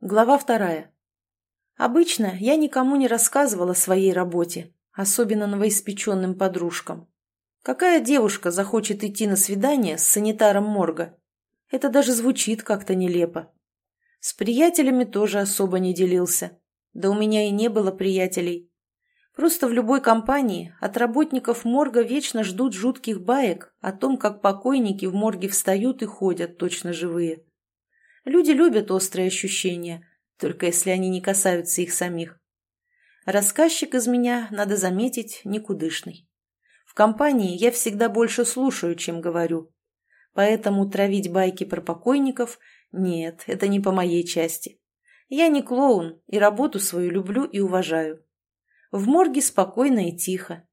Глава вторая. Обычно я никому не рассказывала о своей работе, особенно новоиспеченным подружкам. Какая девушка захочет идти на свидание с санитаром морга? Это даже звучит как-то нелепо. С приятелями тоже особо не делился. Да у меня и не было приятелей. Просто в любой компании от работников морга вечно ждут жутких баек о том, как покойники в морге встают и ходят точно живые. Люди любят острые ощущения, только если они не касаются их самих. Рассказчик из меня, надо заметить, никудышный. В компании я всегда больше слушаю, чем говорю. Поэтому травить байки про покойников – нет, это не по моей части. Я не клоун и работу свою люблю и уважаю. В морге спокойно и тихо.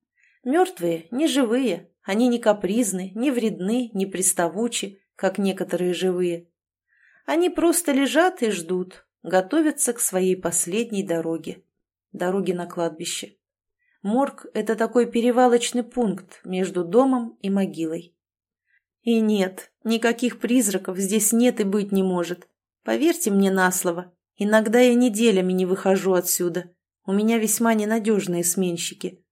Мертвые не живые, они не капризны, не вредны, не приставучи, как некоторые живые. Они просто лежат и ждут, готовятся к своей последней дороге. Дороге на кладбище. Морг – это такой перевалочный пункт между домом и могилой. И нет, никаких призраков здесь нет и быть не может. Поверьте мне на слово, иногда я неделями не выхожу отсюда. У меня весьма ненадежные сменщики.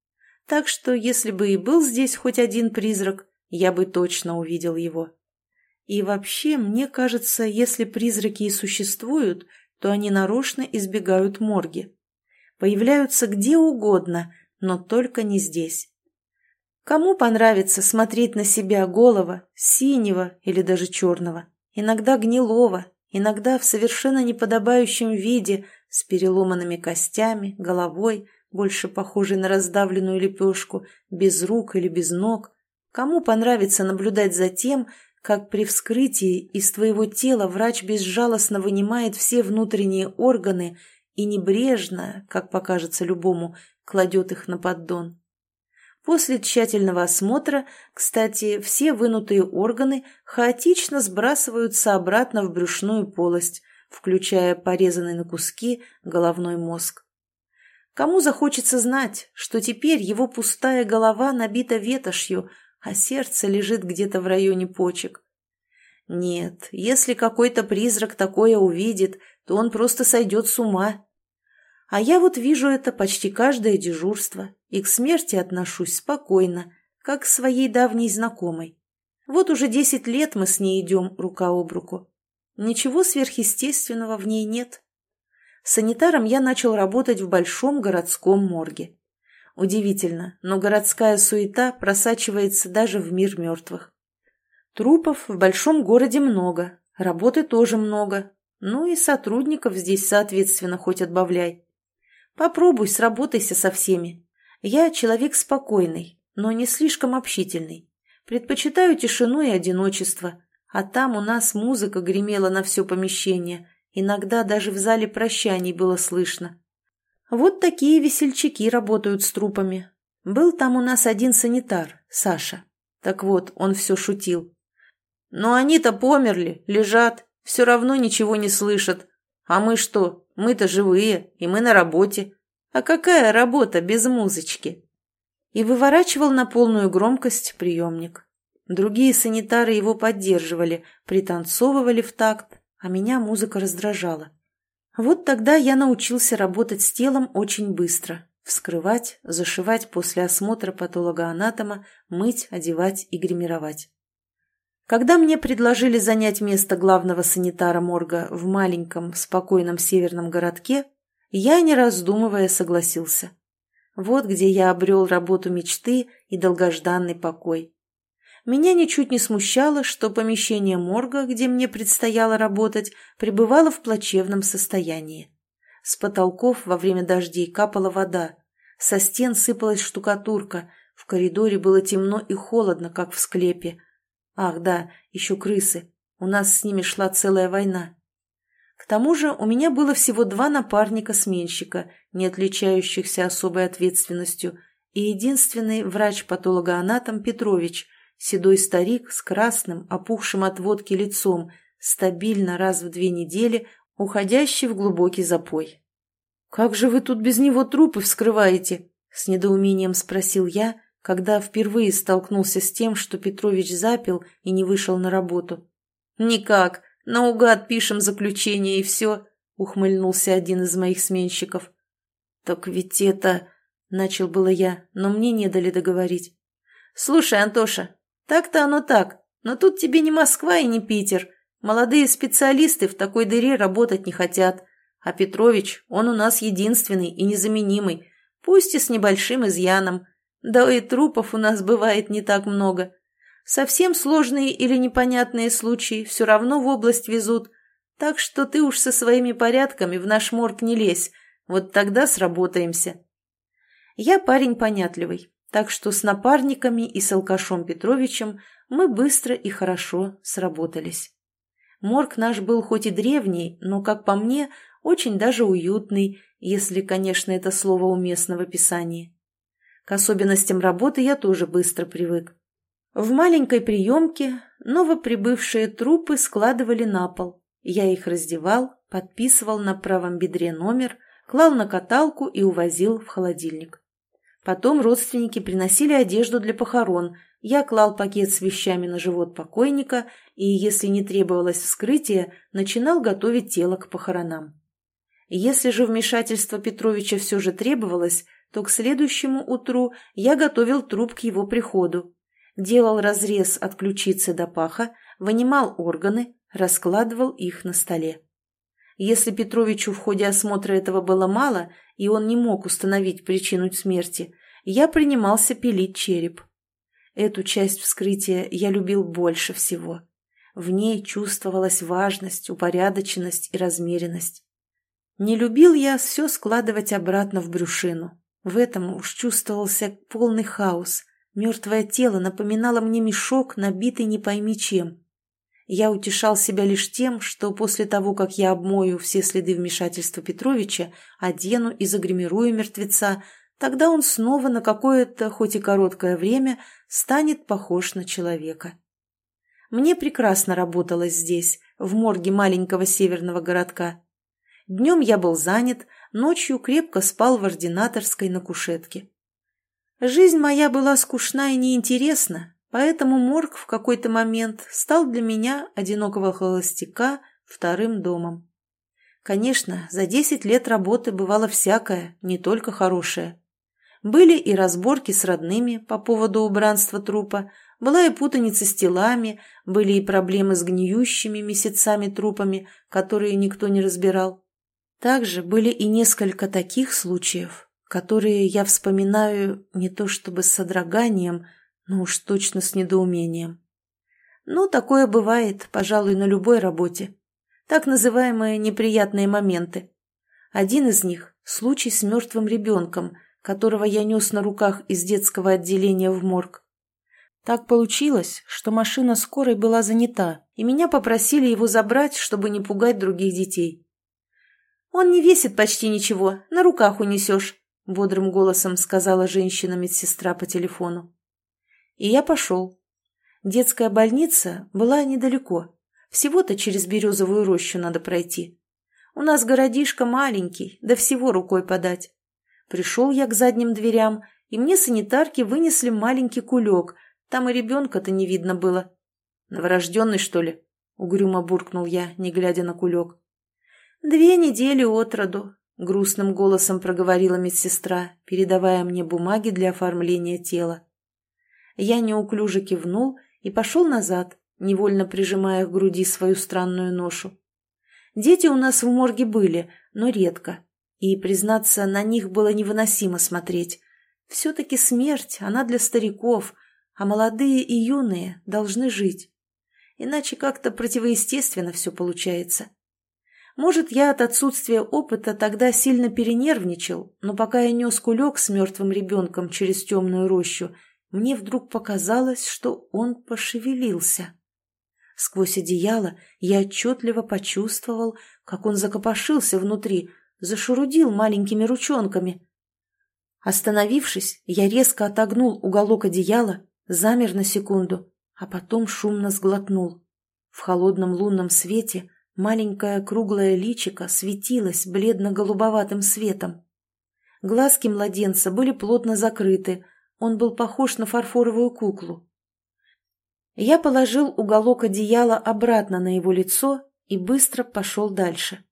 Так что, если бы и был здесь хоть один призрак, я бы точно увидел его. И вообще, мне кажется, если призраки и существуют, то они нарочно избегают морги. Появляются где угодно, но только не здесь. Кому понравится смотреть на себя голого, синего или даже черного, иногда гнилого, иногда в совершенно неподобающем виде, с переломанными костями, головой, больше похожей на раздавленную лепешку, без рук или без ног? Кому понравится наблюдать за тем, как при вскрытии из твоего тела врач безжалостно вынимает все внутренние органы и небрежно, как покажется любому, кладет их на поддон. После тщательного осмотра, кстати, все вынутые органы хаотично сбрасываются обратно в брюшную полость, включая порезанный на куски головной мозг. Кому захочется знать, что теперь его пустая голова набита ветошью, а сердце лежит где-то в районе почек. Нет, если какой-то призрак такое увидит, то он просто сойдет с ума. А я вот вижу это почти каждое дежурство и к смерти отношусь спокойно, как к своей давней знакомой. Вот уже десять лет мы с ней идем рука об руку. Ничего сверхъестественного в ней нет. Санитаром я начал работать в большом городском морге. Удивительно, но городская суета просачивается даже в мир мертвых. Трупов в большом городе много, работы тоже много, ну и сотрудников здесь, соответственно, хоть отбавляй. Попробуй, сработайся со всеми. Я человек спокойный, но не слишком общительный. Предпочитаю тишину и одиночество, а там у нас музыка гремела на все помещение, иногда даже в зале прощаний было слышно. Вот такие весельчаки работают с трупами. Был там у нас один санитар, Саша. Так вот, он все шутил. Но они-то померли, лежат, все равно ничего не слышат. А мы что? Мы-то живые, и мы на работе. А какая работа без музычки? И выворачивал на полную громкость приемник. Другие санитары его поддерживали, пританцовывали в такт, а меня музыка раздражала. Вот тогда я научился работать с телом очень быстро. Вскрывать, зашивать после осмотра патологоанатома, мыть, одевать и гримировать. Когда мне предложили занять место главного санитара морга в маленьком, спокойном северном городке, я, не раздумывая, согласился. Вот где я обрел работу мечты и долгожданный покой. Меня ничуть не смущало, что помещение морга, где мне предстояло работать, пребывало в плачевном состоянии. С потолков во время дождей капала вода, со стен сыпалась штукатурка, в коридоре было темно и холодно, как в склепе. Ах да, еще крысы, у нас с ними шла целая война. К тому же у меня было всего два напарника-сменщика, не отличающихся особой ответственностью, и единственный врач-патологоанатом Петрович, Седой старик с красным, опухшим от водки лицом, стабильно раз в две недели, уходящий в глубокий запой. «Как же вы тут без него трупы вскрываете?» — с недоумением спросил я, когда впервые столкнулся с тем, что Петрович запил и не вышел на работу. «Никак. Наугад пишем заключение и все. — ухмыльнулся один из моих сменщиков. «Так ведь это...» — начал было я, но мне не дали договорить. «Слушай, Антоша, так-то оно так, но тут тебе не Москва и не Питер. Молодые специалисты в такой дыре работать не хотят. А Петрович, он у нас единственный и незаменимый, пусть и с небольшим изъяном. Да и трупов у нас бывает не так много. Совсем сложные или непонятные случаи все равно в область везут. Так что ты уж со своими порядками в наш морг не лезь, вот тогда сработаемся. Я парень понятливый, так что с напарниками и с алкашом Петровичем мы быстро и хорошо сработались. Морг наш был хоть и древний, но, как по мне, очень даже уютный, если, конечно, это слово уместно в описании. К особенностям работы я тоже быстро привык. В маленькой приемке новоприбывшие трупы складывали на пол. Я их раздевал, подписывал на правом бедре номер, клал на каталку и увозил в холодильник. Потом родственники приносили одежду для похорон, я клал пакет с вещами на живот покойника и, если не требовалось вскрытие, начинал готовить тело к похоронам. Если же вмешательство Петровича все же требовалось, то к следующему утру я готовил труп к его приходу. Делал разрез от ключицы до паха, вынимал органы, раскладывал их на столе. Если Петровичу в ходе осмотра этого было мало, и он не мог установить причину смерти, я принимался пилить череп. Эту часть вскрытия я любил больше всего. В ней чувствовалась важность, упорядоченность и размеренность. Не любил я все складывать обратно в брюшину. В этом уж чувствовался полный хаос. Мертвое тело напоминало мне мешок, набитый не пойми чем. Я утешал себя лишь тем, что после того, как я обмою все следы вмешательства Петровича, одену и загримирую мертвеца, тогда он снова на какое-то, хоть и короткое время, станет похож на человека. Мне прекрасно работалось здесь, в морге маленького северного городка. Днем я был занят, ночью крепко спал в ординаторской на кушетке. Жизнь моя была скучна и неинтересна, поэтому морг в какой-то момент стал для меня, одинокого холостяка, вторым домом. Конечно, за десять лет работы бывало всякое, не только хорошее. Были и разборки с родными по поводу убранства трупа, была и путаница с телами, были и проблемы с гниющими месяцами трупами, которые никто не разбирал. Также были и несколько таких случаев, которые я вспоминаю не то чтобы с содроганием, но уж точно с недоумением. Ну, такое бывает, пожалуй, на любой работе. Так называемые неприятные моменты. Один из них – случай с мертвым ребенком, которого я нес на руках из детского отделения в морг. Так получилось, что машина скорой была занята, и меня попросили его забрать, чтобы не пугать других детей. «Он не весит почти ничего, на руках унесешь», — бодрым голосом сказала женщина-медсестра по телефону. И я пошел. Детская больница была недалеко. Всего-то через березовую рощу надо пройти. У нас городишко маленький, да всего рукой подать. Пришел я к задним дверям, и мне санитарки вынесли маленький кулек. Там и ребенка-то не видно было. «Новорожденный, что ли?» — угрюмо буркнул я, не глядя на кулек. «Две недели от роду», — грустным голосом проговорила медсестра, передавая мне бумаги для оформления тела. Я неуклюже кивнул и пошел назад, невольно прижимая к груди свою странную ношу. Дети у нас в морге были, но редко, и, признаться, на них было невыносимо смотреть. Все-таки смерть, она для стариков, а молодые и юные должны жить. Иначе как-то противоестественно все получается. Может, я от отсутствия опыта тогда сильно перенервничал, но пока я нес кулек с мертвым ребенком через темную рощу, мне вдруг показалось, что он пошевелился. Сквозь одеяло я отчетливо почувствовал, как он закопошился внутри, зашурудил маленькими ручонками. Остановившись, я резко отогнул уголок одеяла, замер на секунду, а потом шумно сглотнул. В холодном лунном свете Маленькое круглое личико светилось бледно-голубоватым светом. Глазки младенца были плотно закрыты, он был похож на фарфоровую куклу. Я положил уголок одеяла обратно на его лицо и быстро пошел дальше.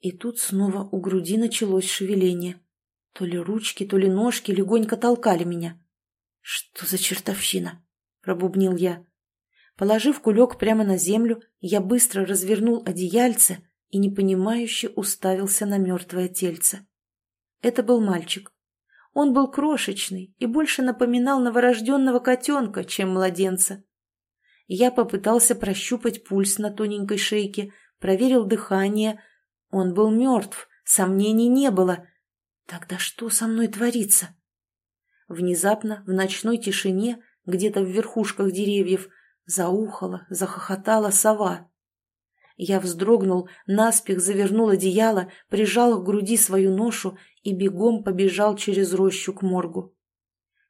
И тут снова у груди началось шевеление. То ли ручки, то ли ножки легонько толкали меня. «Что за чертовщина?» – пробубнил я. Положив кулек прямо на землю, я быстро развернул одеяльце и непонимающе уставился на мертвое тельце. Это был мальчик. Он был крошечный и больше напоминал новорожденного котенка, чем младенца. Я попытался прощупать пульс на тоненькой шейке, проверил дыхание. Он был мертв, сомнений не было. Тогда что со мной творится? Внезапно, в ночной тишине, где-то в верхушках деревьев, заухала, захохотала сова. Я вздрогнул, наспех завернул одеяло, прижал к груди свою ношу и бегом побежал через рощу к моргу.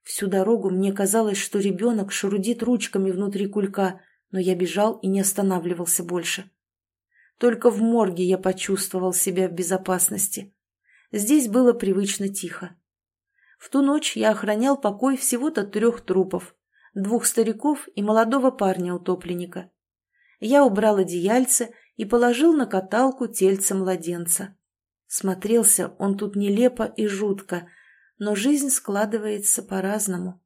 Всю дорогу мне казалось, что ребенок шарудит ручками внутри кулька, но я бежал и не останавливался больше. Только в морге я почувствовал себя в безопасности. Здесь было привычно тихо. В ту ночь я охранял покой всего-то трех трупов, двух стариков и молодого парня-утопленника. Я убрал одеяльце и положил на каталку тельце младенца. Смотрелся он тут нелепо и жутко, но жизнь складывается по-разному.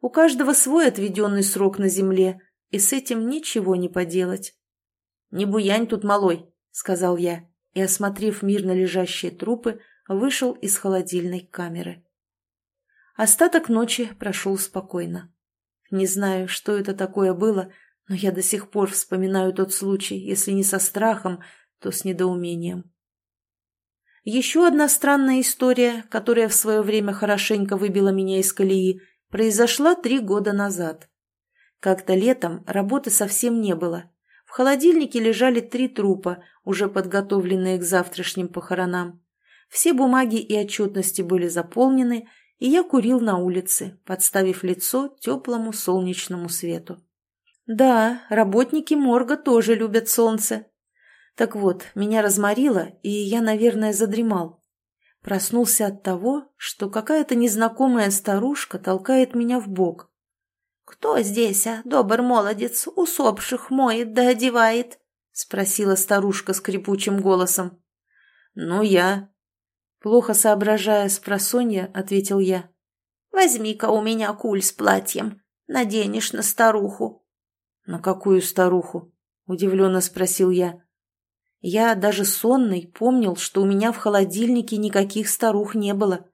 У каждого свой отведенный срок на земле, и с этим ничего не поделать. «Не буянь тут, малой», — сказал я, и, осмотрев мирно лежащие трупы, вышел из холодильной камеры. Остаток ночи прошел спокойно. Не знаю, что это такое было, но я до сих пор вспоминаю тот случай, если не со страхом, то с недоумением. Еще одна странная история, которая в свое время хорошенько выбила меня из колеи, произошла три года назад. Как-то летом работы совсем не было. В холодильнике лежали три трупа, уже подготовленные к завтрашним похоронам. Все бумаги и отчетности были заполнены, и я курил на улице, подставив лицо теплому солнечному свету. Да, работники морга тоже любят солнце, так вот, меня разморило, и я, наверное, задремал. Проснулся от того, что какая-то незнакомая старушка толкает меня в бок. «Кто здесь, а, добр молодец, усопших моет да одевает?» — спросила старушка скрипучим голосом. «Ну, я». Плохо соображая с просонья, ответил я. «Возьми-ка у меня куль с платьем, наденешь на старуху». «На какую старуху?» — удивленно спросил я. Я, даже сонный, помнил, что у меня в холодильнике никаких старух не было.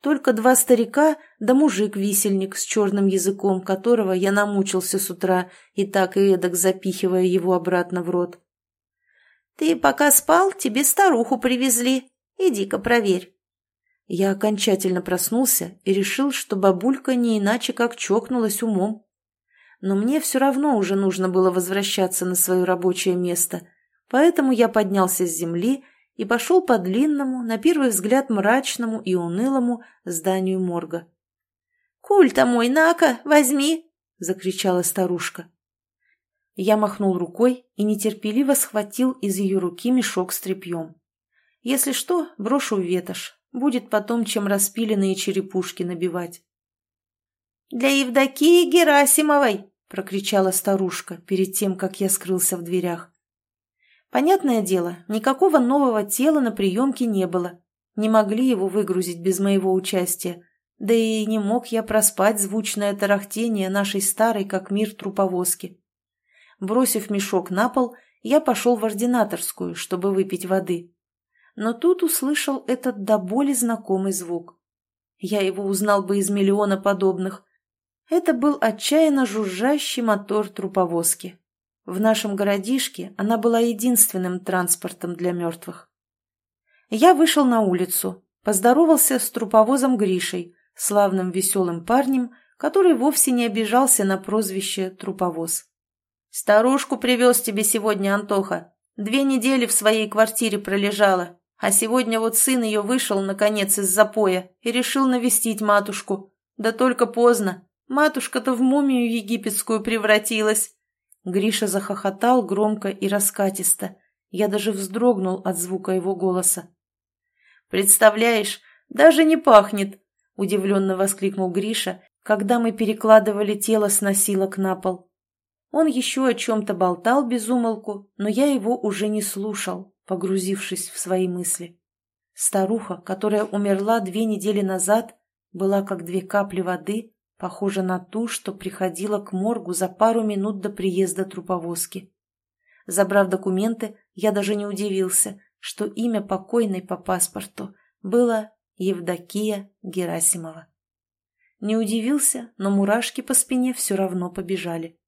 Только два старика да мужик-висельник с черным языком, которого я намучился с утра и так и эдак запихивая его обратно в рот. «Ты пока спал, тебе старуху привезли. Иди-ка проверь». Я окончательно проснулся и решил, что бабулька не иначе как чокнулась умом. Но мне все равно уже нужно было возвращаться на свое рабочее место – Поэтому я поднялся с земли и пошел по длинному, на первый взгляд мрачному и унылому зданию морга. «Куль-то мой, на-ка, возьми!» — закричала старушка. Я махнул рукой и нетерпеливо схватил из ее руки мешок с тряпьем. Если что, брошу в ветошь. Будет потом, чем распиленные черепушки набивать. «Для Евдокии Герасимовой!» — прокричала старушка перед тем, как я скрылся в дверях. Понятное дело, никакого нового тела на приемке не было. Не могли его выгрузить без моего участия. Да и не мог я проспать звучное тарахтение нашей старой как мир труповозки. Бросив мешок на пол, я пошел в ординаторскую, чтобы выпить воды. Но тут услышал этот до боли знакомый звук. Я его узнал бы из миллиона подобных. Это был отчаянно жужжащий мотор труповозки. В нашем городишке она была единственным транспортом для мертвых. Я вышел на улицу, поздоровался с труповозом Гришей, славным веселым парнем, который вовсе не обижался на прозвище «труповоз». «Старушку привез тебе сегодня, Антоха. Две недели в своей квартире пролежала, а сегодня вот сын ее вышел, наконец, из запоя и решил навестить матушку. Да только поздно. Матушка-то в мумию египетскую превратилась. Гриша захохотал громко и раскатисто. Я даже вздрогнул от звука его голоса. «Представляешь, даже не пахнет!» – удивленно воскликнул Гриша, когда мы перекладывали тело с носилок на пол. Он еще о чем-то болтал без умолку, но я его уже не слушал, погрузившись в свои мысли. Старуха, которая умерла две недели назад, была как две капли воды, похожа на ту, что приходила к моргу за пару минут до приезда труповозки. Забрав документы, я даже не удивился, что имя покойной по паспорту было Евдокия Герасимова. Не удивился, но мурашки по спине все равно побежали.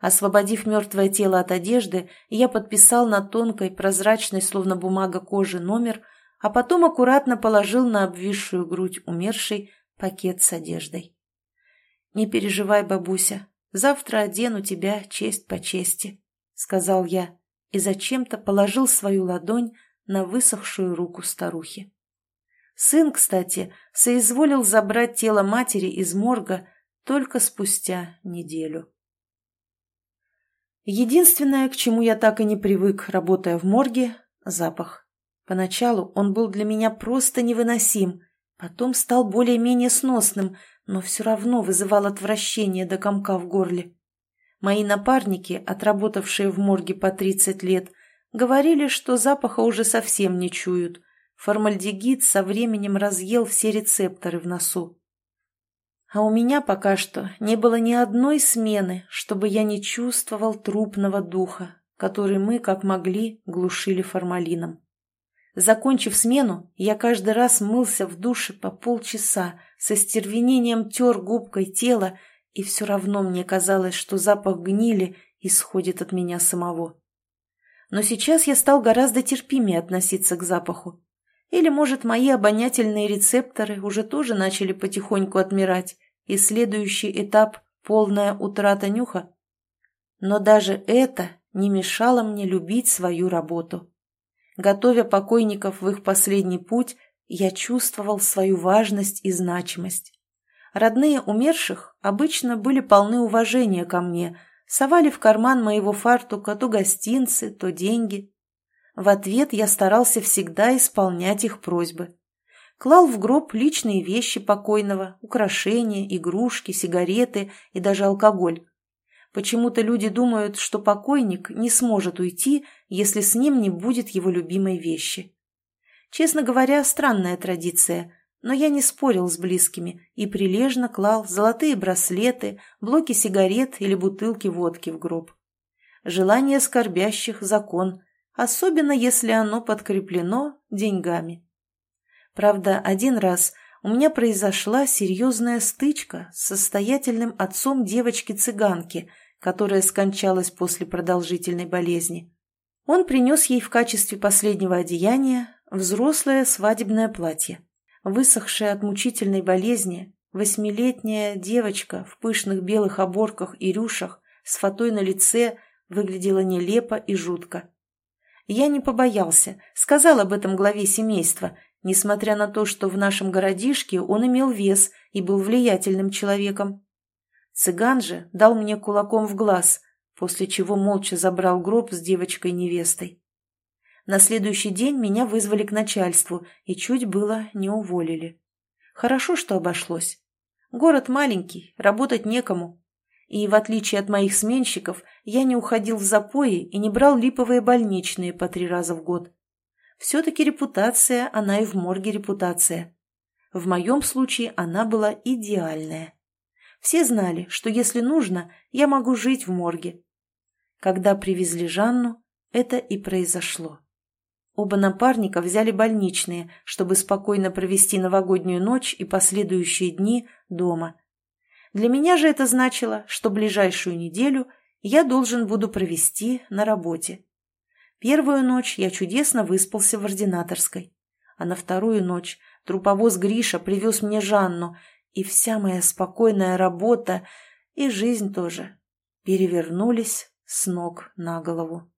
Освободив мертвое тело от одежды, я подписал на тонкой, прозрачной, словно бумага кожи, номер, а потом аккуратно положил на обвисшую грудь умершей пакет с одеждой. «Не переживай, бабуся, завтра одену тебя честь по чести», — сказал я и зачем-то положил свою ладонь на высохшую руку старухи. Сын, кстати, соизволил забрать тело матери из морга только спустя неделю. Единственное, к чему я так и не привык, работая в морге – запах. Поначалу он был для меня просто невыносим, потом стал более-менее сносным, но все равно вызывал отвращение до комка в горле. Мои напарники, отработавшие в морге по 30 лет, говорили, что запаха уже совсем не чуют. Формальдегид со временем разъел все рецепторы в носу. А у меня пока что не было ни одной смены, чтобы я не чувствовал трупного духа, который мы, как могли, глушили формалином. Закончив смену, я каждый раз мылся в душе по полчаса, со стервенением тер губкой тело, и все равно мне казалось, что запах гнили исходит от меня самого. Но сейчас я стал гораздо терпимее относиться к запаху. Или, может, мои обонятельные рецепторы уже тоже начали потихоньку отмирать, и следующий этап – полная утрата нюха? Но даже это не мешало мне любить свою работу. Готовя покойников в их последний путь, я чувствовал свою важность и значимость. Родные умерших обычно были полны уважения ко мне, совали в карман моего фартука то гостинцы, то деньги. В ответ я старался всегда исполнять их просьбы. Клал в гроб личные вещи покойного, украшения, игрушки, сигареты и даже алкоголь. Почему-то люди думают, что покойник не сможет уйти, если с ним не будет его любимой вещи. Честно говоря, странная традиция, но я не спорил с близкими и прилежно клал золотые браслеты, блоки сигарет или бутылки водки в гроб. Желание скорбящих – закон, особенно если оно подкреплено деньгами. Правда, один раз у меня произошла серьезная стычка с состоятельным отцом девочки-цыганки, которая скончалась после продолжительной болезни. Он принес ей в качестве последнего одеяния взрослое свадебное платье. Высохшая от мучительной болезни, восьмилетняя девочка в пышных белых оборках и рюшах с фатой на лице выглядела нелепо и жутко. Я не побоялся, сказал об этом главе семейства, несмотря на то, что в нашем городишке он имел вес и был влиятельным человеком. Цыган же дал мне кулаком в глаз, после чего молча забрал гроб с девочкой-невестой. На следующий день меня вызвали к начальству и чуть было не уволили. Хорошо, что обошлось. Город маленький, работать некому. И, в отличие от моих сменщиков, я не уходил в запои и не брал липовые больничные по три раза в год. Все-таки репутация, она и в морге репутация. В моем случае она была идеальная. Все знали, что если нужно, я могу жить в морге. Когда привезли Жанну, это и произошло. Оба напарника взяли больничные, чтобы спокойно провести новогоднюю ночь и последующие дни дома. Для меня же это значило, что ближайшую неделю я должен буду провести на работе. Первую ночь я чудесно выспался в ординаторской, а на вторую ночь труповоз Гриша привез мне Жанну, и вся моя спокойная работа и жизнь тоже перевернулись с ног на голову.